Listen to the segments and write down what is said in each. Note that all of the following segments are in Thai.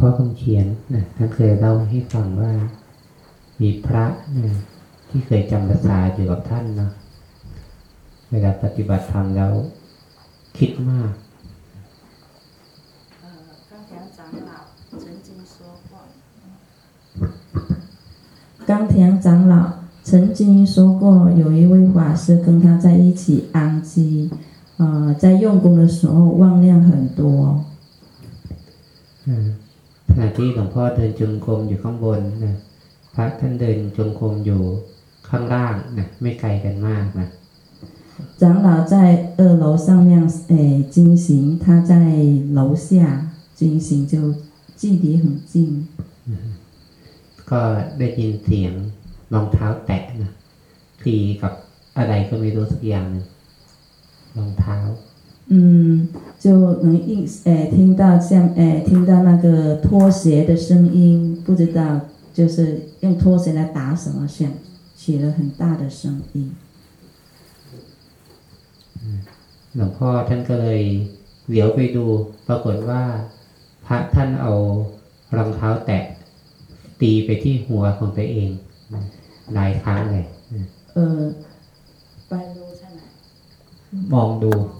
พ่อคำเขียนนะท่านเคยเล่าให้ฟังว่า มีพระนะที่เคยจำภาษาอยู่กับท่านเนาะเวลาปฏิบัติธรรมแล้วคิดมาก 呃，刚田长老曾经说过，冈田长老曾经说过，有一位法师跟他在一起安基，呃，在用功的时候妄量很多。 อืม ขณะที่หลวงพ่อเดินจงกรมอยู่ข้างบนนะพระท่านเดินจงกรมอยู่ข้างล่างนะไม่ไกลกันมากนะ 长老在二楼上面诶进行，他在楼下进行，就距离很近。 ก็ได้ยินเสียงรองเท้าแตะนะตีกับอะไรก็ไม่รู้สักอย่างหนึ่งรองเท้า 嗯，就能应诶听到像诶听到那个拖鞋的声音，不知道就是用拖鞋来打什么响，起了很大的声音。 หลวงพ่อท่านก็เลยเหลียวไปดู ปรากฏว่า พระท่านเอารองเท้าแตะ ตีไปที่หัวของตัวเองนะหลายครั้งเลยนะ 呃，拜路在哪？ มองดู 啊，蒙路。哦哦。哎，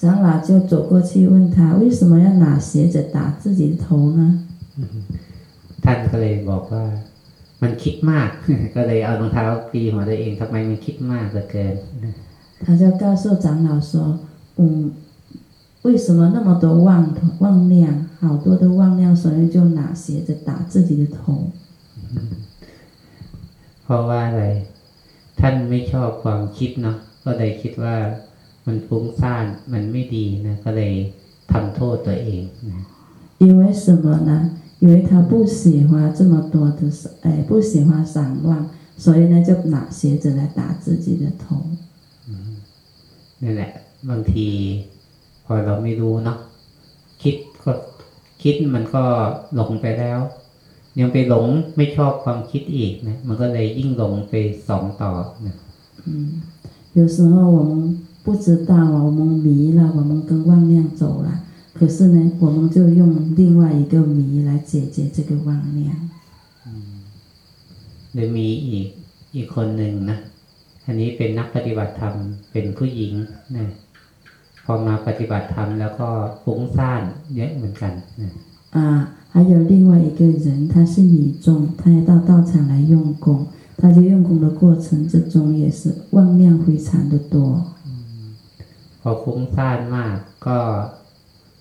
长老就走过去问他，为什么要拿鞋子打自己的头呢？ ท่านก็เลยบอกว่า มันคิดมาก ก็เลยเอารองเท้าตีหัวตัวเองทำไมมันคิดมากเหลือเกิน 他就告诉长老说，嗯，为什么那么多妄妄量，好多的妄量，所以就拿鞋子打自己的头。 เพราะว่าอะไร ท่านไม่ชอบความคิดเนาะก็เลยคิดว่า มันฟุ้งซ่านมันไม่ดีนะ ก็เลยทำโทษตัวเองนะ 因为什么呢？因为他不喜欢这么多的，哎，不喜欢散乱，所以呢，就拿鞋子来打自己的头。 นั่นแหละ บางที พอเราไม่รู้เนาะคิดก็คิดมันก็หลงไปแล้ว ยังไปหลงไม่ชอบความคิดอีกนะมันก็เลยยิ่งหลงไปสองต่อนะ 嗯，有时候我们 不知道啊，我们迷了，我们跟妄量走了，可是呢，我们就用另外一个迷来解决这个妄量。 หรือมีอีกอีกคนหนึ่งนะ อันนี้เป็นนักปฏิบัติธรรมเป็นผู้หญิงนะพอมาปฏิบัติธรรมแล้วก็ฟุ้งซ่านเยอะเหมือนกันนะ 啊，还有另外一个人，他是女众，他也到道场来用功，他在用功的过程之中也是妄量非常的多。 พอฟุ้งซ่านมากก็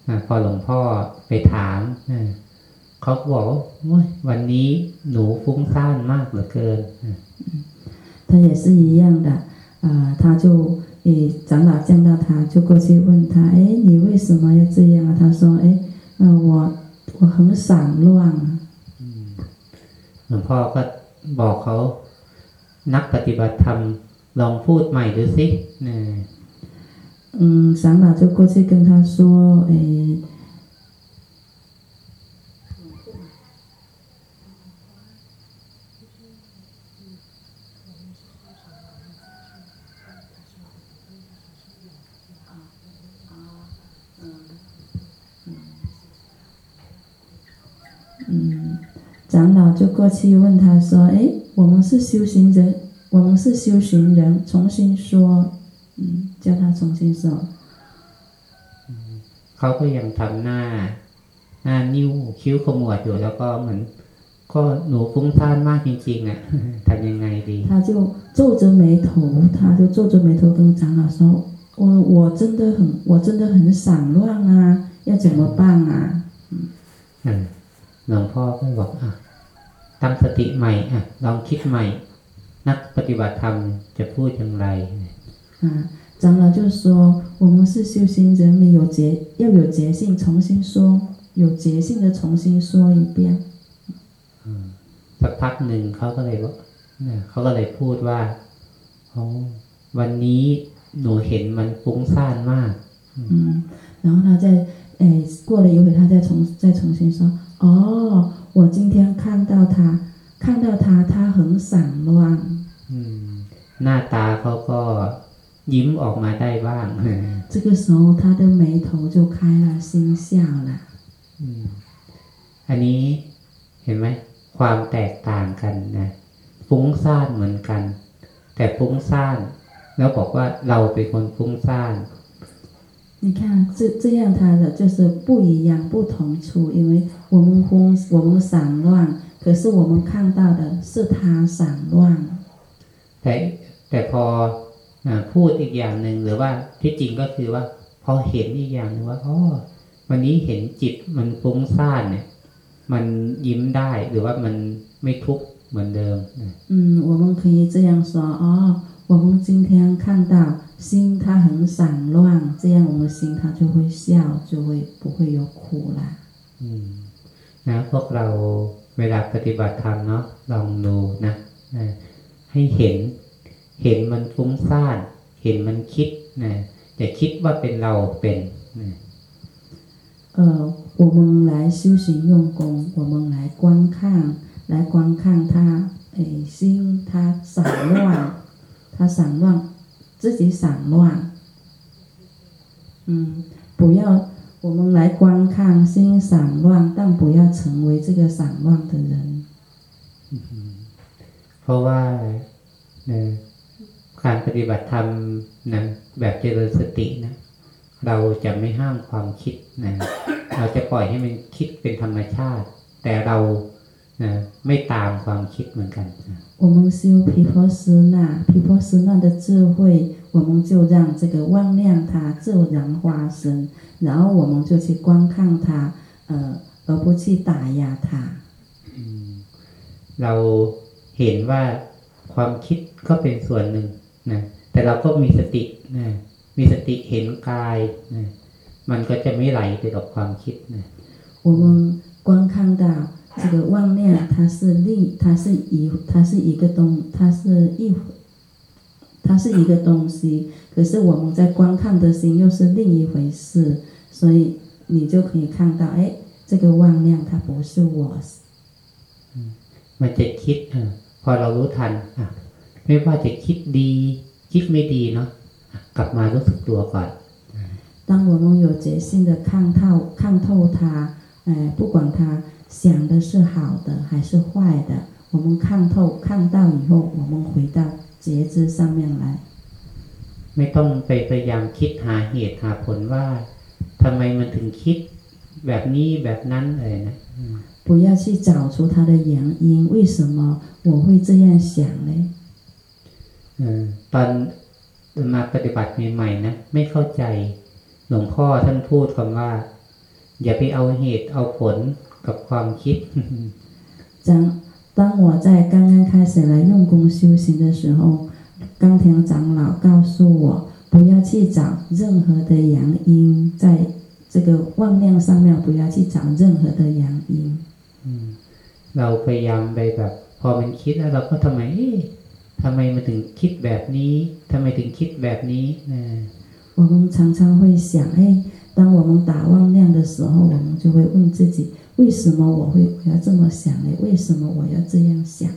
อ่าพอหลวงพ่อไปถามอ่าเขาก็บอกว่าโอ๊ยวันนี้หนูฟุ้งซ่านมากเหลือเกินอ่า 他也是一样的，啊、他就诶，长老见到他就过去问他，哎，你为什么要这样啊？他说，哎，呃，我我很散乱啊。 หลวงพ่อก็บอกเขานักปฏิบัติธรรมลองพูดใหม่ดูสินะ 嗯，长老就过去跟他说，哎，嗯，长老就过去问他说：“哎，我们是修行人，我们是修行人，重新说， 叫他重新说。” เขาก็ยังทำหน้า หน้านิ้วคิ้วขมวดอยู่แล้วก็เหมือน ก็หนูฟุ้งซ่านมากจริงๆอ่ะ ทำยังไงดี 他就皱着眉头，他就皱着眉头跟长老说：“我我真的很，我真的很散乱啊，要怎么办啊 อ่าหลวงพ่อก็บอกอ่ะตั้งสติใหม่อ่ะลองคิดใหม่ นักปฏิบัติธรรมจะพูดอย่างไร？” 啊，长老就说：“我们是修行人，你有觉要有觉性，重新说。 有觉性的重新说一遍。 สักพักหนึ่งเขาก็เลยบอกเนี่ยเขาก็เลยพูดว่าอ๋อวันนี้หนูเห็นมันฟุ้งซ่านมาก 嗯，然后他再诶过了一会，他再重再重新说，哦，我今天看到他，看到他，他很散乱。 อืมหน้าตาเขาก็ ยิ้มออกมาได้บ้าง 这个时候，他的眉头就开了，心笑了。 อืมอันนี้เห็นไหมความแตกต่างกันนะฟุ้งซ่านเหมือนกัน แต่ฟุ้งซ่าน แล้วบอกว่าเราเป็นคนฟุ้งซ่าน 你看，这这样他的就是不一样，不同处，因为我们疯，我们散乱，可是我们看到的是他散乱。 แต่แต่พออา พูดอีกอย่างหนึ่งหรือว่าที่จริงก็คือว่า พอเห็นอีกอย่างหนึงว่าอ๋อวันนี้เห็นจิตมันฟุ้งซ่านเนี่ย มันยิ้มได้หรือว่ามันไม่ทุกข์เหมือนเดิมนะ 嗯，我们可以这样说哦，我们今天看到心它很散乱，这样我们心它就会笑，就会不会有苦啦。 อืมนะพวกเราเวลาปฏิบัติธรรมเนาะลองดูนะนะให้เห็น เห็นมันฟุ้งซ่าน เห็นมันคิดนะอย่าคิดว่าเป็นเราเป็นนะ 呃，我们来修行用功，我们来观看，来观看他，诶，心他散乱，他散乱，自己散乱。嗯，不要，我们来观看心散乱，但不要成为这个散乱的人。 เพราะว่านะ การปฏิบัติธรรมนะแบบเจริญสตินะ เราจะไม่ห้ามความคิดนะ เราจะปล่อยให้มันคิดเป็นธรรมชาติ แต่เรานะไม่ตามความคิดเหมือนกันนะ 我们修毗婆舍那，毗婆舍那的智慧，我们就让这个妄量它自然发生，然后我们就去观看它，呃，而不去打压它。 เราเห็นว่าความคิดก็เป็นส่วนหนึ่ง นะแต่เราก็มีสตินะมีสติเห็นกายนะมันก็จะไม่ไหลไปกับความคิดนะ 我们观看到这个妄量，它是另，它是一，它是一个东，它是一，它是一个东西。可是我们在观看的心又是另一回事，所以你就可以看到，哎，这个妄量它不是我， มันจะคิดเออพอเรารู้ทันอ่ะ ไม่ว่าจะคิดดี คิดไม่ดีเนาะอ่ะกลับมารู้สึกตัวก่อน 当我们有决心的看透看透它，哎，不管它想的是好的还是坏的，我们看透看到以后，我们回到觉知上面来， ไม่ต้องไปพยายามคิดหาเหตุหาผลว่าทำไมมันถึงคิดแบบนี้แบบนั้นเลยนะ 不要去找出它的原因，为什么我会这样想呢？ เออตอนมาปฏิบัติใหม่ๆนะไม่เข้าใจ หลวงพ่อท่านพูดคำว่า อย่าไปเอาเหตุเอาผลกับความคิด 当当我在刚刚开始来用功修行的时候，冈田长老告诉我，不要去找任何的原因，在这个妄量上面不要去找任何的原因。 เราพยายามไปแบบ พอมันคิดแล้วเราก็ทำไมเอ๊ะ ทำไมมันถึงคิดแบบนี้ทำไมถึงคิดแบบนี้นะ 我们常常会想，哎，当我们打妄量的时候，我们就会问自己，为什么我会我要这么想呢？为什么我要这样想？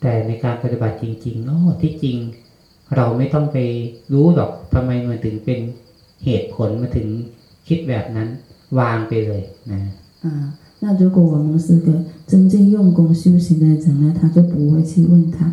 แต่ในการปฏิบัติจริงๆโอ้ที่จริง เราไม่ต้องไปรู้หรอกทำไมมันถึงเป็นเหตุผลมาถึงคิดแบบนั้น วางไปเลยนะ 啊，那如果我们是个真正用功修行的人呢，他就不会去问他，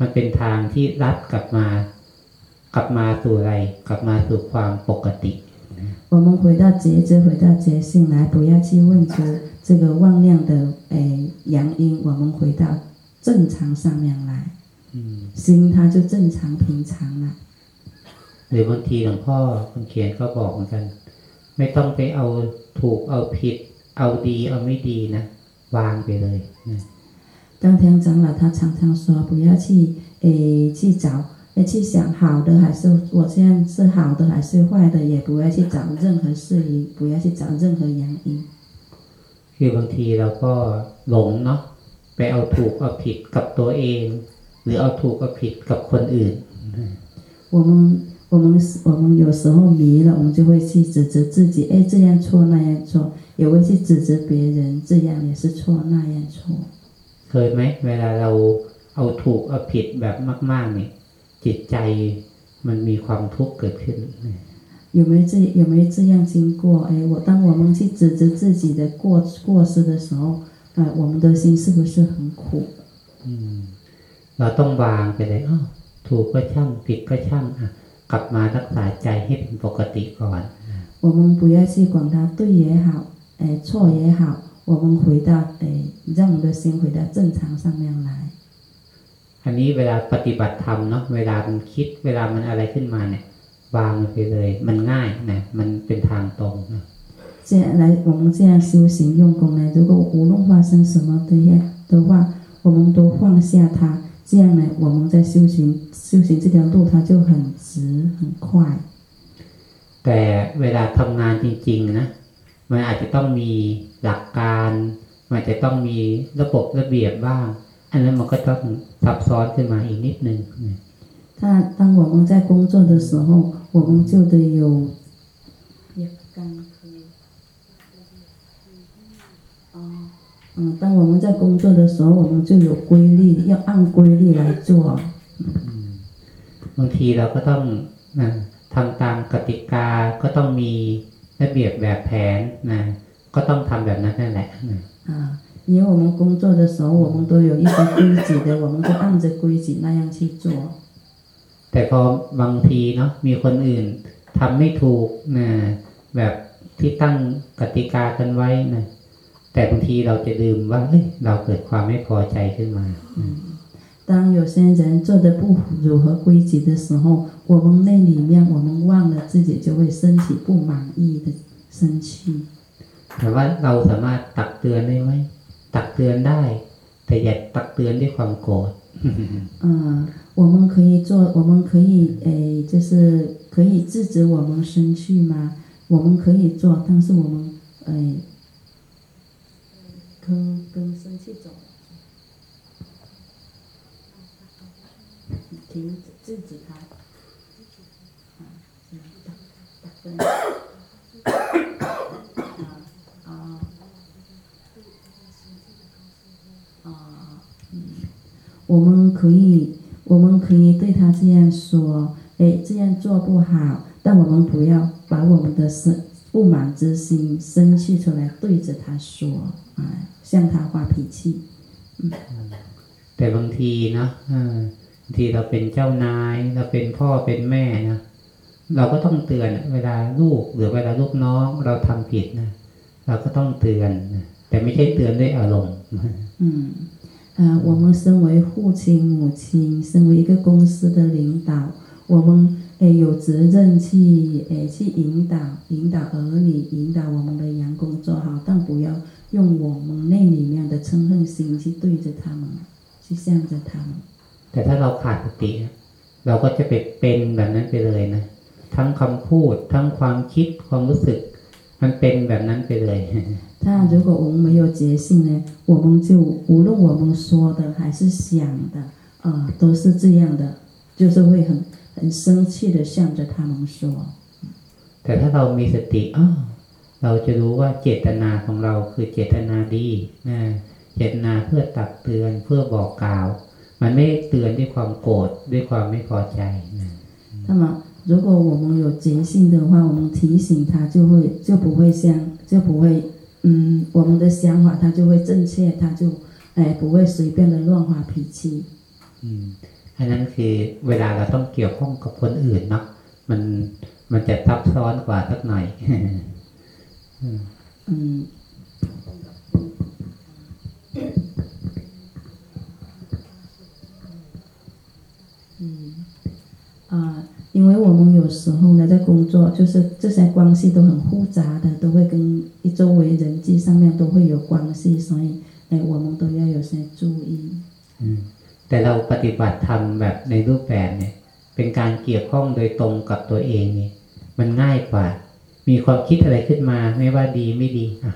มันเป็นทางที่รัดกลับมา กลับมาสู่อะไร กลับมาสู่ความปกติ 我们回到觉知，回到觉性来，不要去问出这个妄量的诶阳因，我们回到正常上面来， อืม 心它就正常平常了。 หรือบางทีหลวงพ่อคนเขียนก็บอกเหมือนกัน ไม่ต้องไปเอาถูกเอาผิด เอาดีเอาไม่ดีนะ วางไปเลยนะ 当天长老他常常说，不要去诶去找，诶去想好的还是我现在是好的还是坏的，也不要去找任何事宜，不要去找任何原因。 คือบางทีเราก็หลงเนาะไปเอาถูกเอาผิดกับตัวเอง หรือเอาถูกเอาผิดกับคนอื่น 我们我们我们有时候迷了，我们就会去指责自己，哎，这样错那样错，也会去指责别人，这样也是错，那样错。 เคยไหมเวลาเราเอาถูกเอาผิดแบบมากๆเนี่ยจิตใจมันมีความทุกข์เกิดขึ้น 有没有这有没有这样经过？哎，我当我们去指责自己的过过失的时候，呃，我们的心是不是很苦？ อืมเราต้องวางไปเลยอ้าวถูกก็ช่างผิดก็ช่างอ่ะกลับมารักษาใจให้เป็นปกติก่อน 我们不要去管它对也好，哎，错也好， 我们回到哎，让我们的心回到正常上面来。 อันนี้เวลาปฏิบัติธรรมเนาะเวลามันคิด เวลามันอะไรขึ้นมาเนี่ยวางมันไปเลย มันง่ายนะมันเป็นทางตรงนะ 这样来，我们这样修行用功呢，如果无论发生什么的呀的话，我们都放下它，这样呢，我们在修行修行这条路，它就很直很快。 แต่เวลาทำงานจริงๆนะ มันอาจจะต้องมี หลักการ มันอาจจะต้องมีระบบระเบียบบ้าง อันนั้นมันก็ต้องซับซ้อนขึ้นมาอีกนิดนึงนะ 那当我们在工作的时候，我们就得有也刚可以哦，嗯，当我们在工作的时候，我们就有规律，要按规律来做。 บางทีเราก็ต้องนะทำตามกติกา ก็ต้องมีระเบียบแบบแผนนะ ก็ต้องทำแบบนั้นนั่นแหละนะ 啊，因为我们工作的时候，我们都有一些规矩的，我们就按着规矩那样去做。 แต่พอบางทีเนาะมีคนอื่นทำไม่ถูกนะแบบที่ตั้งกติกากันไว้นะแต่บางทีเราจะลืมว่าเฮ้ยเราเกิดความไม่พอใจขึ้นมา 当有些人做的不符合规矩的时候，我们那里面我们忘了自己就会升起不满意的生气。 แต่ว่าเราสามารถตักเตือนได้ไหมตักเตือนได้ แต่อย่าตักเตือนด้วยความโกรธ 嗯，我们可以做，我们可以诶，就是可以制止我们生气吗？我们可以做，但是我们诶，跟跟生气走，停止制止它，啊，这样打打分， 我们可以，我们可以对他这样说，哎，这样做不好，但我们不要把我们的生不满之心生气出来，对着他说，啊，向他发脾气。 แต่บางทีเนาะเออบางทีเราเป็นเจ้านาย เราเป็นพ่อเป็นแม่นะเราก็ต้องเตือนเวลาลูกหรือเวลาลูกน้อง เราทำผิดนะเราก็ต้องเตือนนะแต่ไม่ใช่เตือนด้วยอารมณ์ 嗯， 啊，我们身为父亲、母亲，身为一个公司的领导，我们诶有责任去诶去引导、引导儿女、引导我们的员工做好，但不要用我们那里面的嗔恨心去对着他们，去向着他们。 แต่ถ้าเราขาดสติเราก็จะไปเป็นแบบนั้นไปเลยนะทั้งคำพูด ทั้งความคิดความรู้สึก มันเป็นแบบนั้นไปเลย 那如果我们没有觉性呢，我们就无论我们说的还是想的，啊、都是这样的，就是会很很生气的向着他们说。 แต่ถ้าเรามีสติอ้าวเราจะรู้ว่าเจตนาของเราคือเจตนาดีนะเจตนาเพื่อตักเตือนเพื่อบอกกล่าว มันไม่ได้เตือนด้วยความโกรธด้วยความไม่พอใจนะ 那么， 如果我们有觉性的话，我们提醒他，就会就不会像就不会，嗯，我们的想法他就会正确，他就哎不会随便的乱发脾气。 อืมอันนั้นคือเวลาเราต้องเกี่ยวข้องกับคนอื่นเนาะ มันมันจะซับซ้อนกว่าสักหน่อย 嗯，嗯， 因为我们有时候呢，在工作，就是这些关系都很复杂的，都会跟周围人际上面都会有关系，所以，哎，我们都要有些注意。 อืมแต่เราปฏิบัติธรรมแบบในรูปแบบเนี่ย เป็นการเกี่ยวข้องโดยตรงกับตัวเองเนี่ย มันง่ายกว่า มีความคิดอะไรขึ้นมา ไม่ว่าดีไม่ดีอ่ะ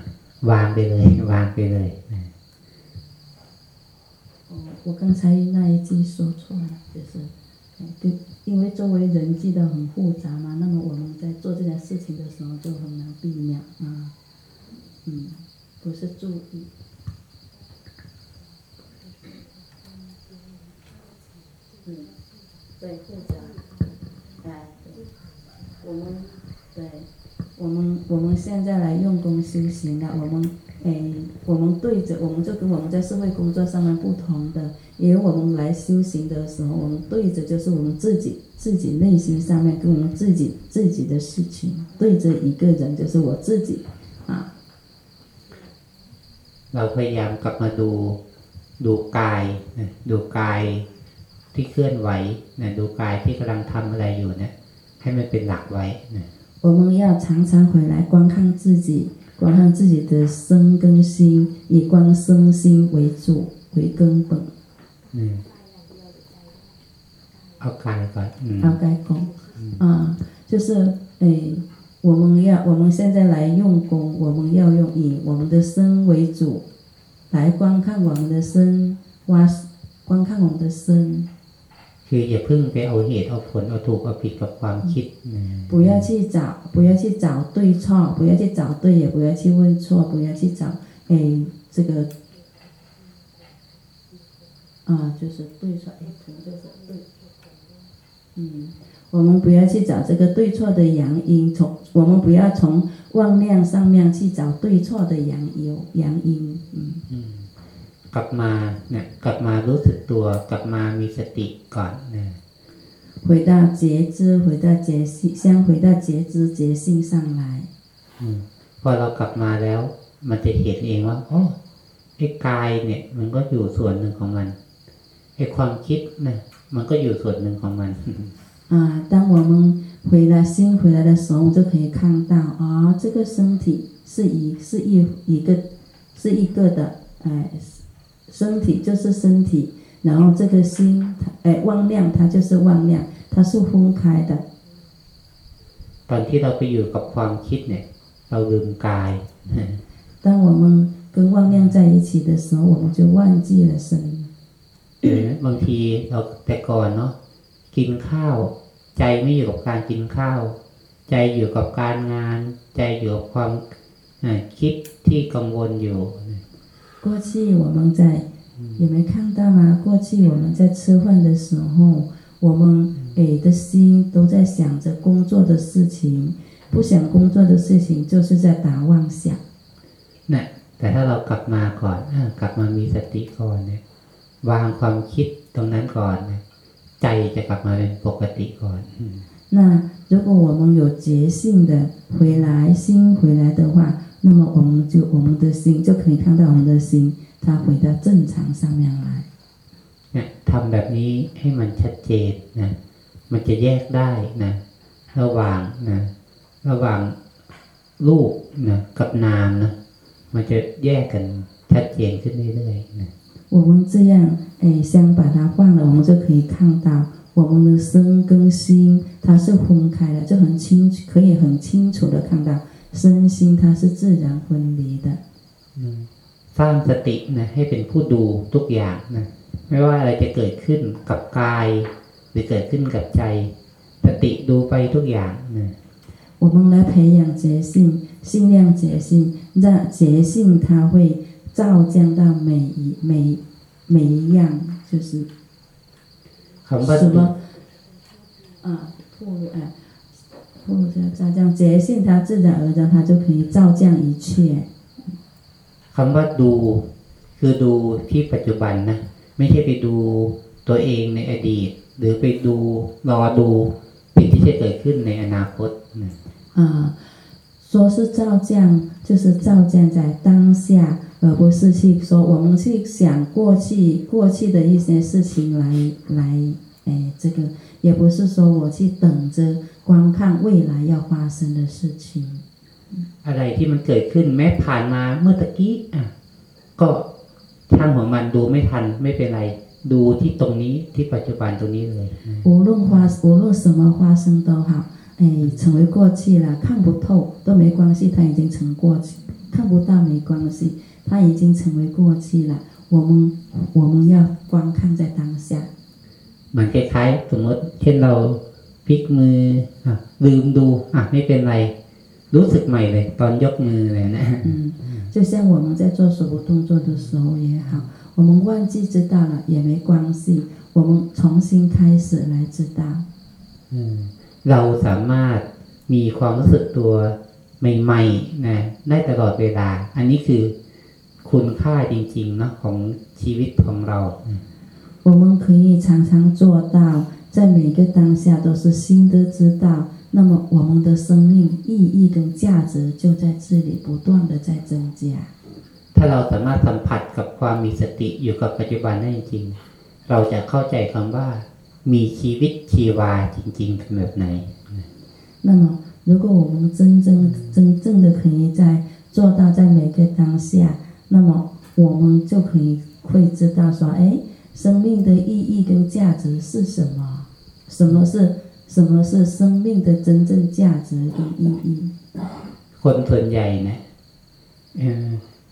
วางไปเลย วางไปเลยนะ 哦，我刚才那一句说错了，就是，哎对， 因为周围人际都很复杂嘛，那么我们在做这件事情的时候就很难避免啊，嗯，不是注意。嗯，对，复杂，哎，对，我们对，我们我们现在来用功修行了，我们诶，我们对着，我们就跟我们在社会工作上面不同的，因为我们来修行的时候，我们对着就是我们自己自己内心上面跟我们自己自己的事情对着一个人就是我自己啊。เราพยายามกลับมาดูดูกายนะดูกายที่เคลื่อนไหวนะดูกายที่กำลังทำอะไรอยู่นะให้มันเป็นหลักไว้นะ。我们要常常回来观看自己，观看自己的身跟心，以观身心为主为根本。อืมเอากายก่อนอืม 要该功啊，就是诶，我们要我们现在来用功，我们要用以我们的身为主，来观看我们的身，观观看我们的身， คืออย่าเพิ่งไปเอาเหตุเอาผลเอาถูกเอาผิดกับความคิดนะ 不要去找，不要去找对错，不要去找对，也不要去问错，不要去找诶这个 啊，就是对错，诶，可能就是对，嗯。我们不要去找这个对错的原因，从我们不要从妄量上面去找对错的原因，原因，嗯， อืมกลับมาเนี่ยกลับมารู้สึกตัว กลับมามีสติก่อนนะ 回到觉知，回到觉性，先回到觉知觉性上来。 อืมพอเรากลับมาแล้ว มันจะเห็นเองว่าอ๋อไอ้กายเนี่ย มันก็อยู่ส่วนหนึ่งของมันไอ้ ความคิดนะมันก็อยู่ส่วนหนึ่งของมัน 啊，当我们回来心回来的时候，我们就可以看到啊、这个身体是一是一一个是一个的，哎，身体就是身体，然后这个心，它哎，妄量它就是妄量，它是分开的。 ตอนที่เราไปอยู่กับความคิดเนี่ย เราลืมกาย 当我们跟妄量在一起的时候，我们就忘记了身。 เห็นไหมบางทีเราแต่ก่อนเนาะกินข้าว ใจไม่อยู่กับการกินข้าว ใจอยู่กับการงาน ใจอยู่กับความอ่าคิดที่กังวลอยู่ 过去我们在有没有看到吗？过去我们在吃饭的时候，我们诶的心都在想着工作的事情，不想工作的事情就是在打妄想。 นะแต่ถ้าเรากลับมาก่อนอากลับมามีสติก่อนเนี่ย วางความคิดตรงนั้นก่อนนะใจจะกลับมาเป็นปกติก่อนอืม 那如果我们有觉性的回来，心回来的话，那么我们就我们的心就可以看到我们的心，它回到正常上面来。 เนี่ยทำแบบนี้ให้มันชัดเจนนะ มันจะแยกได้นะ ระหว่างนะ ระหว่างรูปนะกับนามนะ มันจะแยกกันชัดเจนขึ้นเรื่อยๆนะ 我们这样，哎，先把它换了，我们就可以看到我们的身跟心它是分开的，就很清楚，可以很清楚的看到身心它是自然分离的。 อืมสร้างสตินะให้เป็นผู้ดูทุกอย่างนะ ไม่ว่าอะไรจะเกิดขึ้นกับกาย หรือเกิดขึ้นกับใจ สติดูไปทุกอย่างนะ 我们来培养觉性，信量觉性，让觉性它会 照见到每一每每一样，就是 คำว่า 什么啊，破哎，破这照见觉性，它自然而然它就可以照见一切。 คำว่าดู คือดูที่ปัจจุบันนะ ไม่ใช่ไปดูตัวเองในอดีต หรือไปดูรอดู ไป สิ่งที่จะเกิดขึ้นในอนาคตนะ 啊，说是照降，就是照降在当下， 而不是去说我们去想过去过去的一些事情来来，哎，这个也不是说我去等着观看未来要发生的事情。 อะไรที่มันเกิดขึ้นแม้ผ่านมาเมื่อตะกี้อ่ะก็ช่างของมันดูไม่ทันไม่เป็นไร ดูที่ตรงนี้ที่ปัจจุบันตรงนี้เลยนะ 无论发无论什么发生都好，哎，成为过去了，看不透都没关系，它已经成过去；看不到没关系， 它已经成为过去了。我们我们要观看在当下。 มันคล้ายๆสมมติเช่นเราพลิกมืออ่ะลืมดูอ่ะไม่เป็นไร รู้สึกใหม่เลย ตอนยกมือเลยนะ 嗯，就像我们在做手部动作的时候也好，我们忘记知道了也没关系，我们重新开始来知道。 อืมเราสามารถมีความรู้สึกตัวใหม่ๆนะได้ตลอดเวลา อันนี้คือ คุณค่าจริงๆเนาะของชีวิตของเรา 我们可以常常做到，在每个当下都是新的知道，那么我们的生命意义跟价值就在这里不断的在增加。 ถ้าเราสามารถสัมผัสกับความมีสติอยู่กับปัจจุบันได้จริงๆ เราจะเข้าใจคำว่า มีชีวิตชีวาจริงๆเป็นแบบไหน 那么，如果我们真正真正的可以在做到在每个当下， 那么我们就可以会知道说，哎，生命的意义跟价值是什么？什么是什么是生命的真正价值跟意义？ คนส่วนใหญ่นะเอ่อ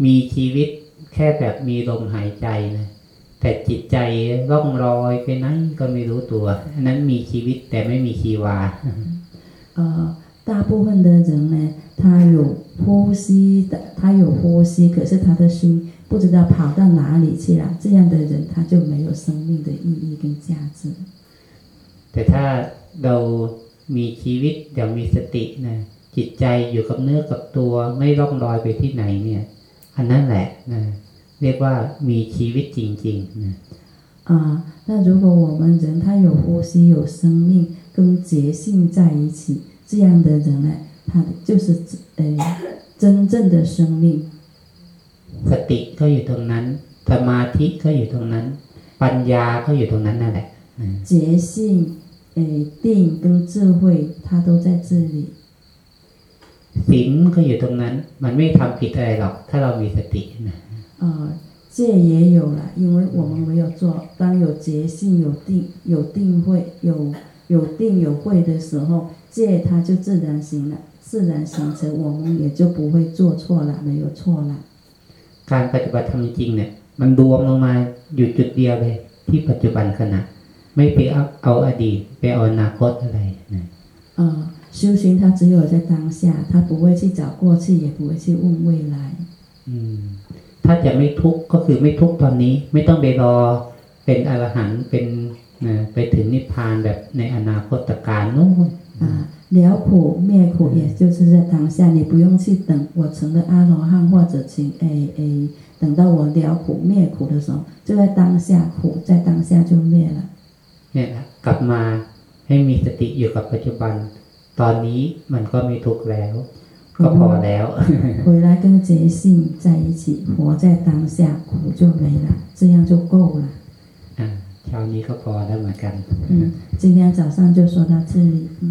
มีชีวิตแค่แบบมีลมหายใจนะแต่จิตใจล่องลอยไปไหนก็ไม่รู้ตัว อันนั้นมีชีวิตแต่ไม่มีชีวา 呃， 大部分的人呢，他有呼吸的，他有呼吸，可是他的心不知道跑到哪里去了。这样的人，他就没有生命的意义跟价值。 แต่ถ้าเรามีชีวิตอย่างมีสตินะจิตใจอยู่กับเนื้อกับตัวไม่ร่องรอยไปที่ไหนเนี่ย อันนั้นแหละนะเรียกว่ามีชีวิตจริงๆนะ 啊，那如果我们人他有呼吸、有生命，跟觉性在一起， 这样的人呢，他就是呃真正的生命。 สติก็อยู่ตรงนั้น สมาธิก็อยู่ตรงนั้น ปัญญาก็อยู่ตรงนั้นนั่นแหละนะ 觉性、诶定跟智慧，它都在这里。 ศีลก็อยู่ตรงนั้น มันไม่ทำผิดอะไรหรอก ถ้าเรามีสตินะ 啊，戒也有了，因为我们没有做。当有觉性、有定、有定慧、有 有定有慧的时候，戒它就自然行了，自然形成，我们也就不会做错了，没有错了。 การปฏิบัติธรรมจริงๆเนี่ย มันรวมลงมาอยู่จุดเดียวเลย ที่ปัจจุบันขณะ ไม่ไปเอาเอาอดีตไปเอาอนาคตอะไรนะ 呃，修行它只有在当下，它不会去找过去，也不会去问未来。 อืม ถ้าจะไม่ทุกข์ก็คือไม่ทุกข์ตอนนี้ ไม่ต้องไปรอเป็นอรหันต์เป็นนะ ไปถึงนิพพานแบบในอนาคตการนู้น 啊，了苦灭苦，也就是在当下，你不用去等我成了阿罗汉，或者请诶诶，等到我了苦灭苦的时候，就在当下苦，在当下就灭了。 เนี่ยนะกลับมาให้มีสติอยู่กับปัจจุบัน ตอนนี้มันก็ไม่ทุกข์แล้ว ก็พอแล้ว 回来跟觉性在一起，活在当下，苦就没了，这样就够了。 อ่าเช้านี้ก็พอแล้วเหมือนกัน 嗯，今天早上就说到这里，嗯。